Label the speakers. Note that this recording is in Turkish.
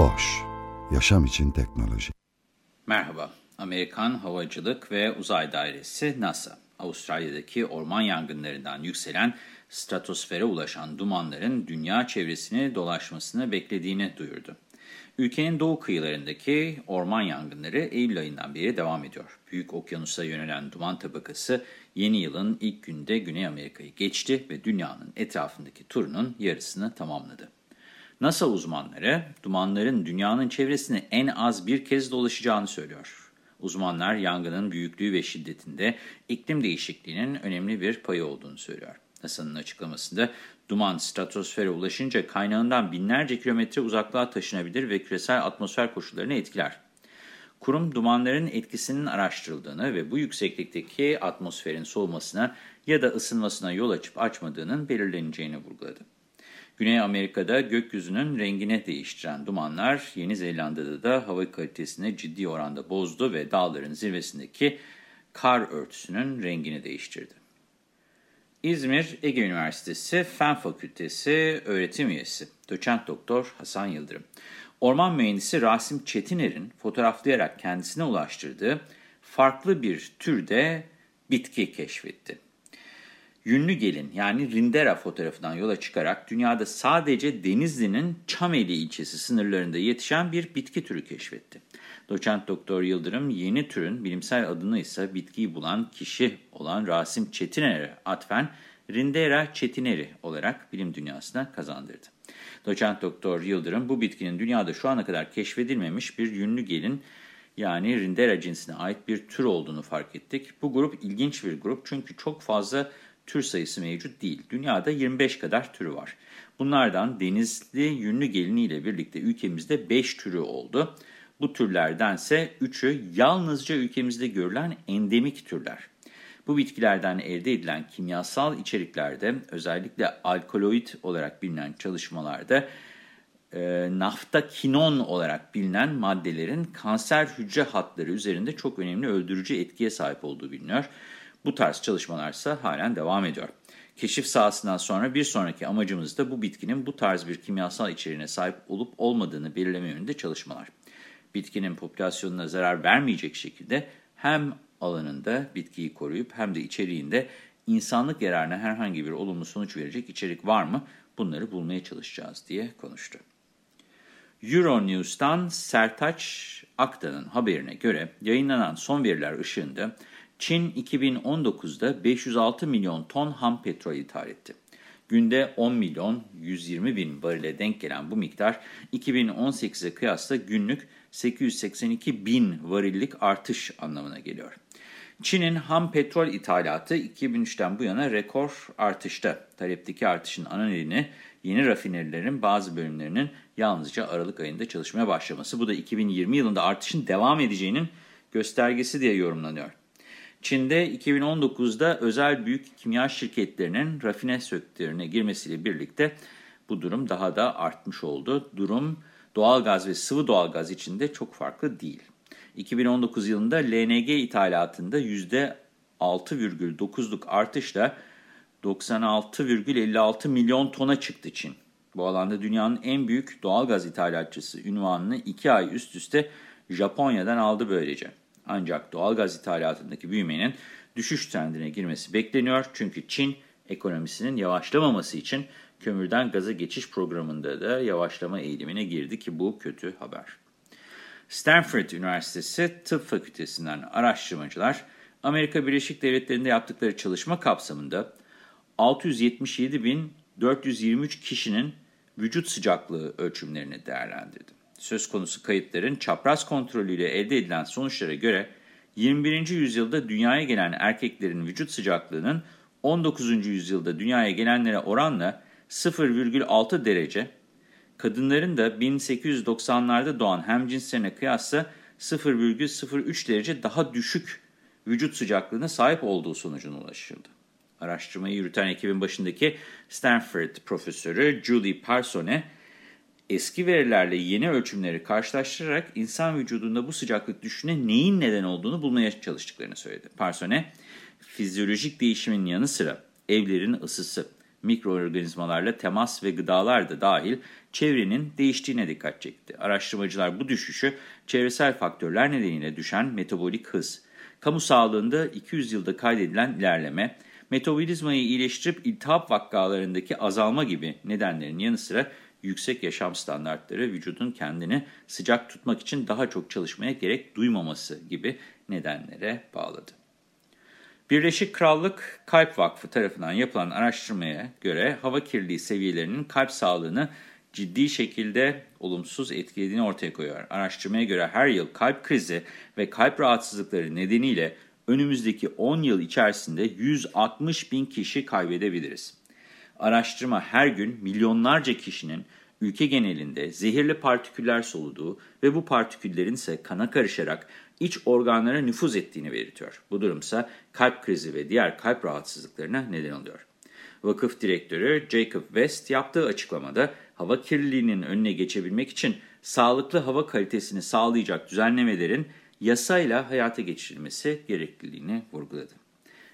Speaker 1: Boş, yaşam için teknoloji.
Speaker 2: Merhaba, Amerikan Havacılık ve Uzay Dairesi NASA, Avustralya'daki orman yangınlarından yükselen stratosfere ulaşan dumanların dünya çevresini dolaşmasını beklediğini duyurdu. Ülkenin doğu kıyılarındaki orman yangınları Eylül ayından beri devam ediyor. Büyük okyanusa yönelen duman tabakası yeni yılın ilk günde Güney Amerika'yı geçti ve dünyanın etrafındaki turunun yarısını tamamladı. NASA uzmanları dumanların dünyanın çevresini en az bir kez dolaşacağını söylüyor. Uzmanlar yangının büyüklüğü ve şiddetinde iklim değişikliğinin önemli bir payı olduğunu söylüyor. NASA'nın açıklamasında duman stratosfere ulaşınca kaynağından binlerce kilometre uzaklığa taşınabilir ve küresel atmosfer koşullarını etkiler. Kurum dumanların etkisinin araştırıldığını ve bu yükseklikteki atmosferin soğumasına ya da ısınmasına yol açıp açmadığının belirleneceğini vurguladı. Güney Amerika'da gökyüzünün rengini değiştiren dumanlar Yeni Zelanda'da da hava kalitesini ciddi oranda bozdu ve dağların zirvesindeki kar örtüsünün rengini değiştirdi. İzmir Ege Üniversitesi Fen Fakültesi öğretim üyesi doçent doktor Hasan Yıldırım. Orman mühendisi Rasim Çetiner'in fotoğraflayarak kendisine ulaştırdığı farklı bir türde bitki keşfetti. Yünlü gelin yani Rindera fotoğrafından yola çıkarak dünyada sadece Denizli'nin Çameli ilçesi sınırlarında yetişen bir bitki türü keşfetti. Doçent Doktor Yıldırım yeni türün bilimsel adını ise bitkiyi bulan kişi olan Rasim Çetiner'e atfen Rindera çetineri olarak bilim dünyasına kazandırdı. Doçent Doktor Yıldırım bu bitkinin dünyada şu ana kadar keşfedilmemiş bir yünlü gelin yani Rindera cinsine ait bir tür olduğunu fark ettik. Bu grup ilginç bir grup çünkü çok fazla tür sayısı mevcut değil. Dünyada 25 kadar türü var. Bunlardan denizli yünlü gelini ile birlikte ülkemizde 5 türü oldu. Bu türlerdense 3'ü yalnızca ülkemizde görülen endemik türler. Bu bitkilerden elde edilen kimyasal içeriklerde özellikle alkaloid olarak bilinen çalışmalarda e, naftakinon olarak bilinen maddelerin kanser hücre hatları üzerinde çok önemli öldürücü etkiye sahip olduğu biliniyor. Bu tarz çalışmalar ise halen devam ediyor. Keşif sahasından sonra bir sonraki amacımız da bu bitkinin bu tarz bir kimyasal içeriğine sahip olup olmadığını belirleme yönünde çalışmalar. Bitkinin popülasyonuna zarar vermeyecek şekilde hem alanında bitkiyi koruyup hem de içeriğinde insanlık yararına herhangi bir olumlu sonuç verecek içerik var mı bunları bulmaya çalışacağız diye konuştu. Euronews'tan Sertaç Aktan'ın haberine göre yayınlanan son veriler ışığında Çin 2019'da 506 milyon ton ham petrol ithal etti. Günde 10 milyon 120 bin varile denk gelen bu miktar 2018'e kıyasla günlük 882 bin varillik artış anlamına geliyor. Çin'in ham petrol ithalatı 2003'ten bu yana rekor artışta. Talepteki artışın ana nedeni yeni rafinerilerin bazı bölümlerinin yalnızca Aralık ayında çalışmaya başlaması. Bu da 2020 yılında artışın devam edeceğinin göstergesi diye yorumlanıyor. Çin'de 2019'da özel büyük kimya şirketlerinin rafine sektörüne girmesiyle birlikte bu durum daha da artmış oldu. Durum doğalgaz ve sıvı doğalgaz için de çok farklı değil. 2019 yılında LNG ithalatında %6,9'luk artışla 96,56 milyon tona çıktı Çin. Bu alanda dünyanın en büyük doğalgaz ithalatçısı ünvanını 2 ay üst üste Japonya'dan aldı böylece. Ancak doğalgaz ithalatındaki büyümenin düşüş trendine girmesi bekleniyor. Çünkü Çin ekonomisinin yavaşlamaması için kömürden gaza geçiş programında da yavaşlama eğilimine girdi ki bu kötü haber. Stanford Üniversitesi Tıp Fakültesinden araştırmacılar Amerika Birleşik Devletleri'nde yaptıkları çalışma kapsamında 677.423 kişinin vücut sıcaklığı ölçümlerini değerlendirdi. Söz konusu kayıtların çapraz kontrolüyle elde edilen sonuçlara göre 21. yüzyılda dünyaya gelen erkeklerin vücut sıcaklığının 19. yüzyılda dünyaya gelenlere oranla 0,6 derece, kadınların da 1890'larda doğan hemcinslerine kıyasla 0,03 derece daha düşük vücut sıcaklığına sahip olduğu sonucuna ulaşıldı. Araştırmayı yürüten ekibin başındaki Stanford profesörü Julie Parsone, eski verilerle yeni ölçümleri karşılaştırarak insan vücudunda bu sıcaklık düşüşüne neyin neden olduğunu bulmaya çalıştıklarını söyledi. Parsone, fizyolojik değişimin yanı sıra evlerin ısısı, mikroorganizmalarla temas ve gıdalar da dahil çevrenin değiştiğine dikkat çekti. Araştırmacılar bu düşüşü çevresel faktörler nedeniyle düşen metabolik hız, kamu sağlığında 200 yılda kaydedilen ilerleme, metabolizmayı iyileştirip iltihap vakalarındaki azalma gibi nedenlerin yanı sıra yüksek yaşam standartları vücudun kendini sıcak tutmak için daha çok çalışmaya gerek duymaması gibi nedenlere bağladı. Birleşik Krallık Kalp Vakfı tarafından yapılan araştırmaya göre hava kirliliği seviyelerinin kalp sağlığını ciddi şekilde olumsuz etkilediğini ortaya koyuyor. Araştırmaya göre her yıl kalp krizi ve kalp rahatsızlıkları nedeniyle önümüzdeki 10 yıl içerisinde 160 bin kişi kaybedebiliriz. Araştırma her gün milyonlarca kişinin ülke genelinde zehirli partiküller soluduğu ve bu partiküllerin ise kana karışarak iç organlara nüfuz ettiğini belirtiyor. Bu durumsa kalp krizi ve diğer kalp rahatsızlıklarına neden oluyor. Vakıf direktörü Jacob West yaptığı açıklamada hava kirliliğinin önüne geçebilmek için sağlıklı hava kalitesini sağlayacak düzenlemelerin yasayla hayata geçirilmesi gerekliliğini vurguladı.